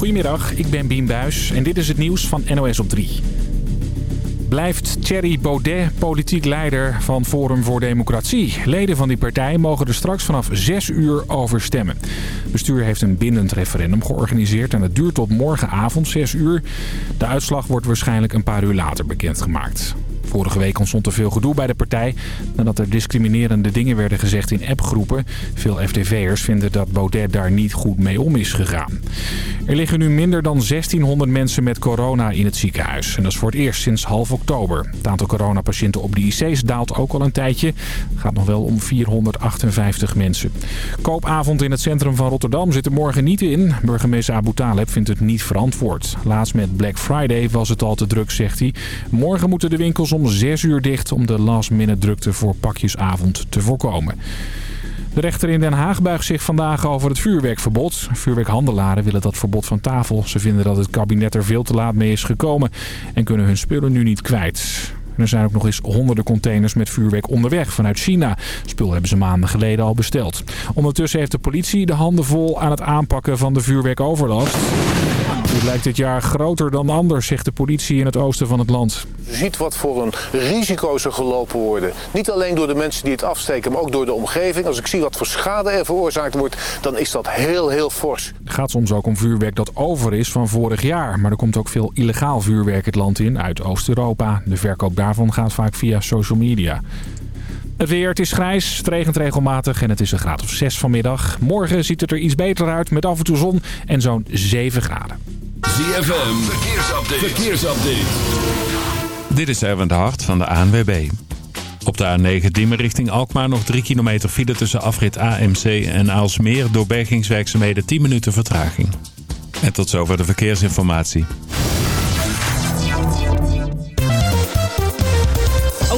Goedemiddag, ik ben Bien Buis en dit is het nieuws van NOS op 3. Blijft Thierry Baudet politiek leider van Forum voor Democratie? Leden van die partij mogen er straks vanaf 6 uur over stemmen. Bestuur heeft een bindend referendum georganiseerd en het duurt tot morgenavond 6 uur. De uitslag wordt waarschijnlijk een paar uur later bekendgemaakt. Vorige week ontstond er veel gedoe bij de partij nadat er discriminerende dingen werden gezegd in appgroepen. Veel FDV'ers vinden dat Baudet daar niet goed mee om is gegaan. Er liggen nu minder dan 1600 mensen met corona in het ziekenhuis. En dat is voor het eerst sinds half oktober. Het aantal coronapatiënten op de IC's daalt ook al een tijdje. Het gaat nog wel om 458 mensen. Koopavond in het centrum van Rotterdam zit er morgen niet in. Burgemeester Abu Taleb vindt het niet verantwoord. Laatst met Black Friday was het al te druk, zegt hij. Morgen moeten de winkels om om 6 uur dicht om de last-minute drukte voor pakjesavond te voorkomen. De rechter in Den Haag buigt zich vandaag over het vuurwerkverbod. Vuurwerkhandelaren willen dat verbod van tafel. Ze vinden dat het kabinet er veel te laat mee is gekomen en kunnen hun spullen nu niet kwijt. er zijn ook nog eens honderden containers met vuurwerk onderweg vanuit China. Spul hebben ze maanden geleden al besteld. Ondertussen heeft de politie de handen vol aan het aanpakken van de vuurwerkoverlast. Het lijkt dit jaar groter dan anders, zegt de politie in het oosten van het land. Je ziet wat voor een risico's er gelopen worden. Niet alleen door de mensen die het afsteken, maar ook door de omgeving. Als ik zie wat voor schade er veroorzaakt wordt, dan is dat heel, heel fors. Het gaat soms ook om vuurwerk dat over is van vorig jaar. Maar er komt ook veel illegaal vuurwerk het land in uit Oost-Europa. De verkoop daarvan gaat vaak via social media. Het weer, het is grijs, het regent regelmatig en het is een graad of 6 vanmiddag. Morgen ziet het er iets beter uit met af en toe zon en zo'n 7 graden. ZFM, verkeersupdate. verkeersupdate. Dit is Erwin de Hart van de ANWB. Op de A9 Diemen richting Alkmaar nog 3 kilometer file tussen afrit AMC en Aalsmeer. Door bergingswerkzaamheden 10 minuten vertraging. En tot zover de verkeersinformatie.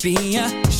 Be a.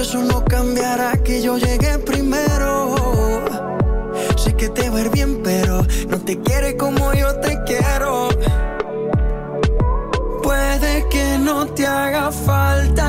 eso no cambiará que yo llegué primero. Sé que te va a ir bien, pero no te quiere como yo te quiero. Puede que no te haga falta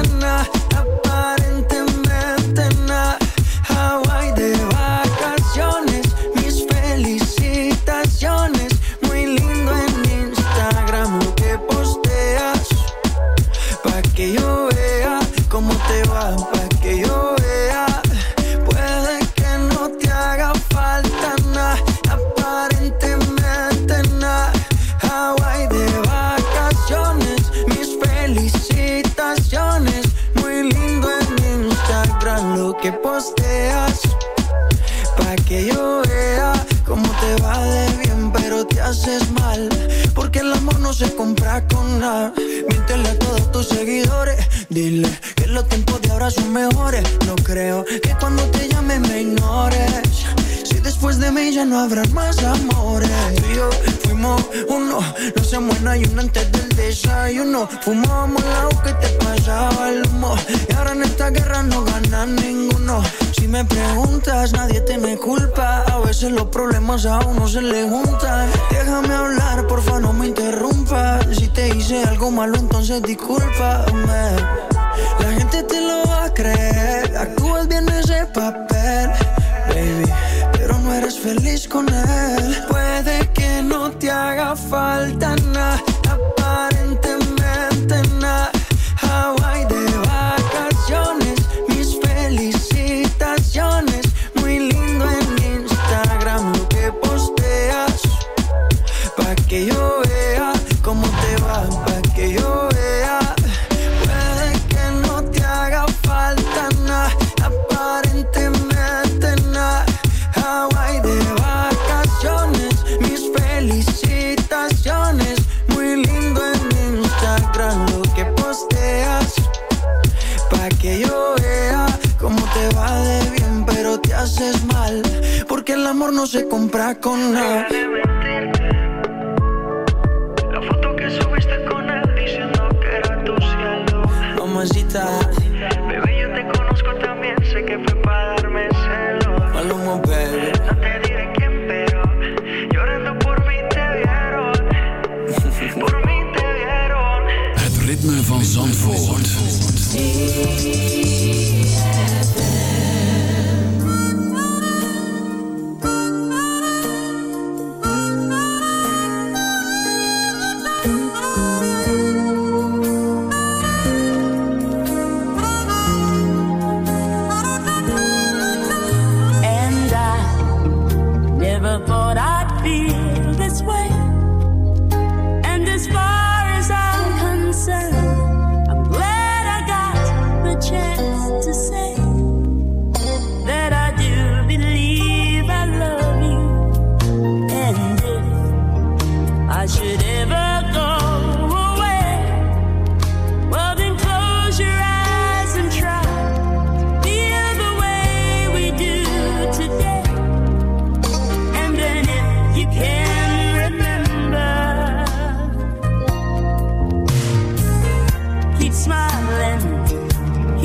son mejores. No creo que cuando te llame me ignores. Si después de mí ya no habrá más amores. Tú y yo fuimos uno, no se muera y uno antes del desayuno. Fumábamos la que te pasaba el humo. Y ahora en esta guerra no gana ninguno. Si me preguntas, nadie te me culpa. A veces los problemas a uno se le juntan. Déjame hablar, porfa, no me interrumpas. Si te hice algo malo, entonces discúlpame. La gente te lo va a creer. Actúas bien ese papel, baby. Pero no eres feliz con él. Puede que no te haga falta nada. Aparentemente nada. Hawaii de vacaciones. Mis felicitaciones. Muy lindo en Instagram lo que posteas. Pa' que yo se compra con nada.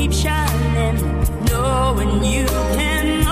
keep shining, knowing you can.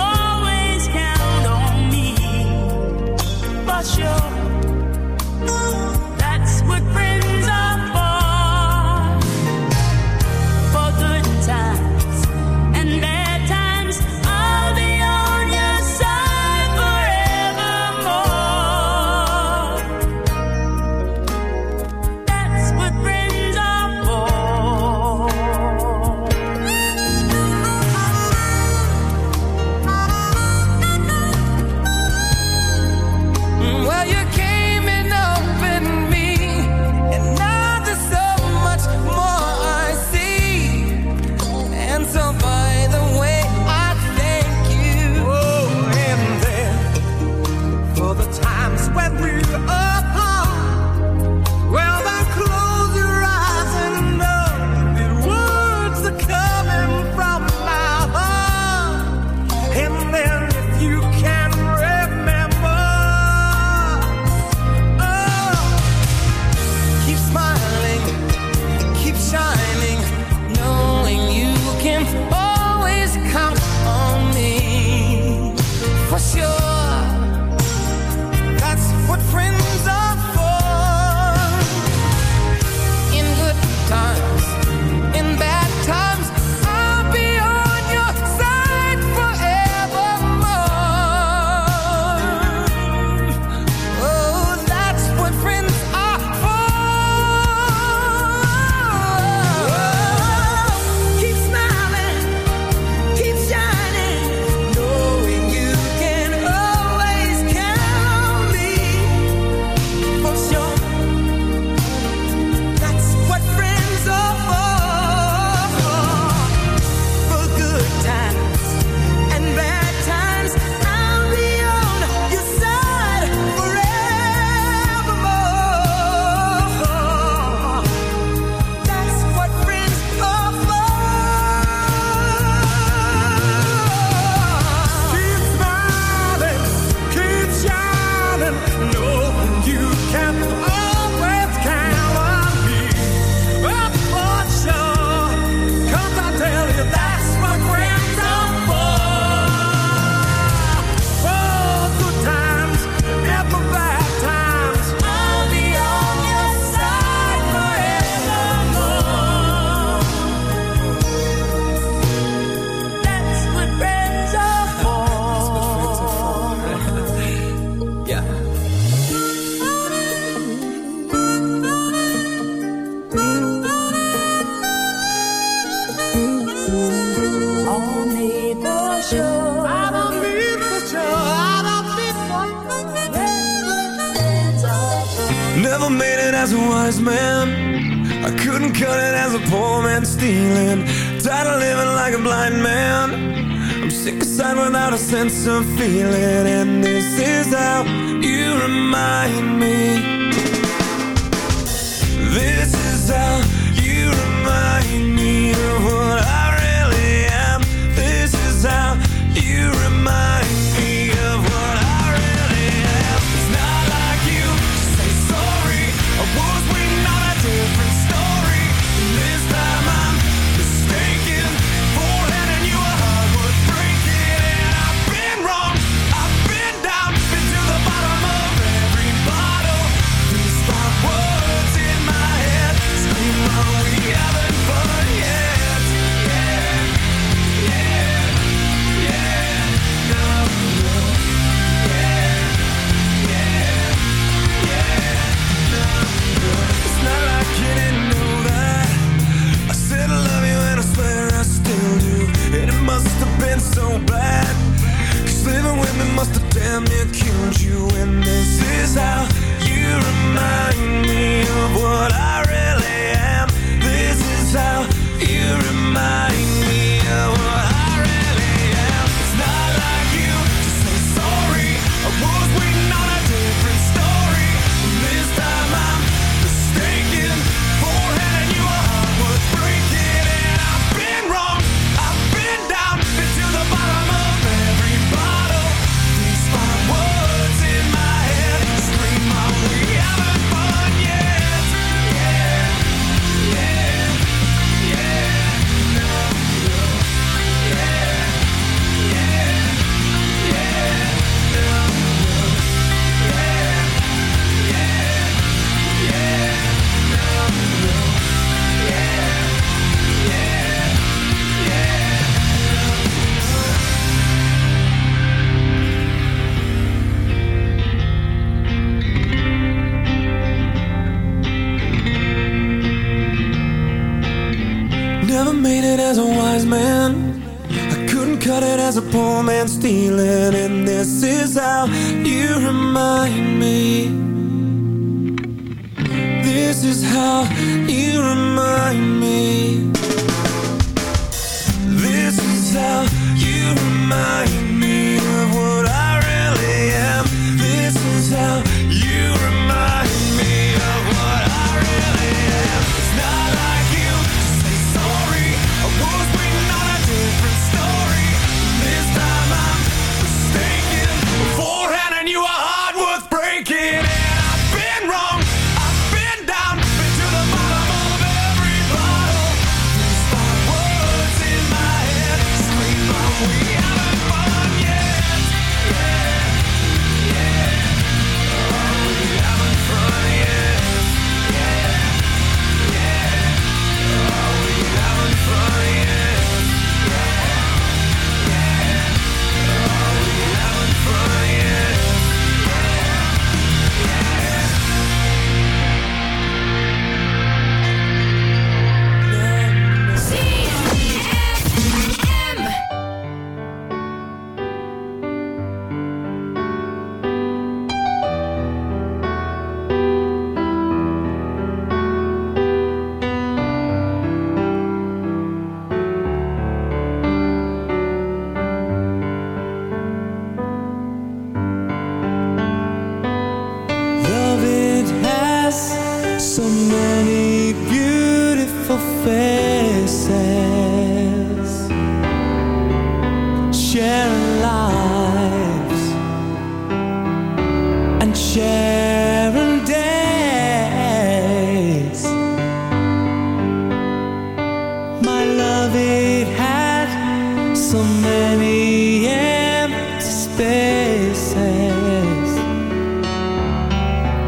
so many empty spaces.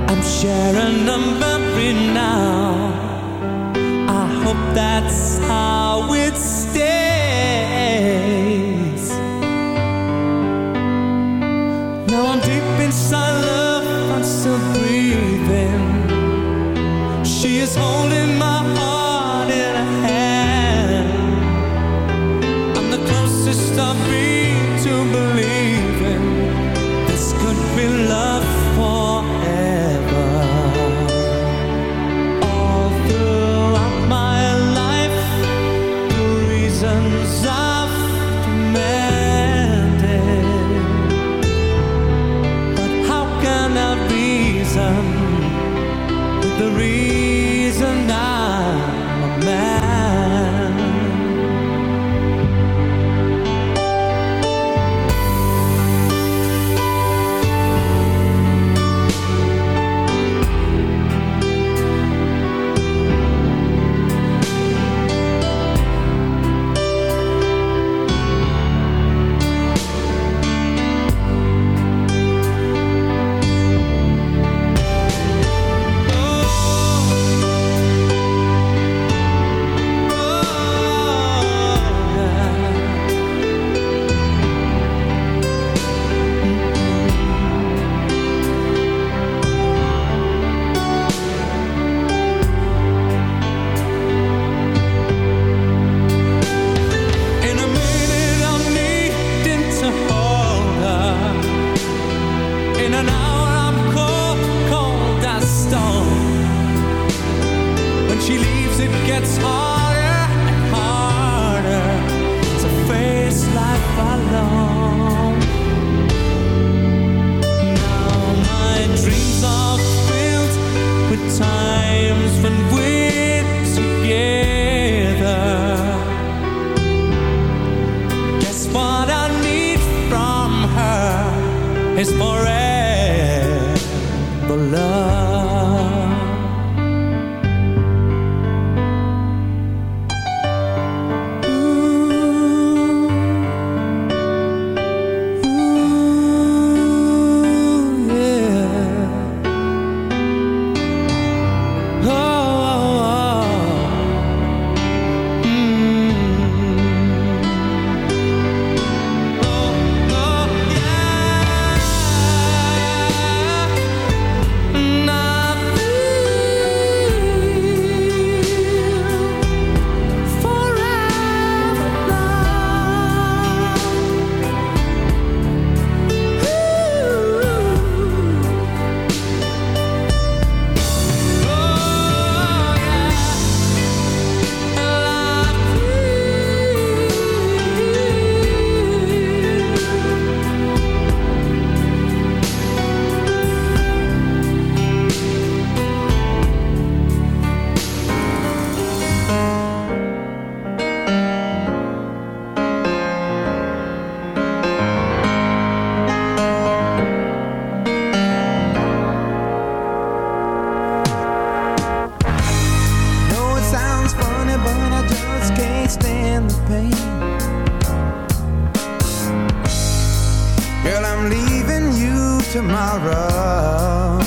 I'm sharing a memory now. I hope that's she leaves it gets harder tomorrow.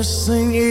best thing is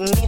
making me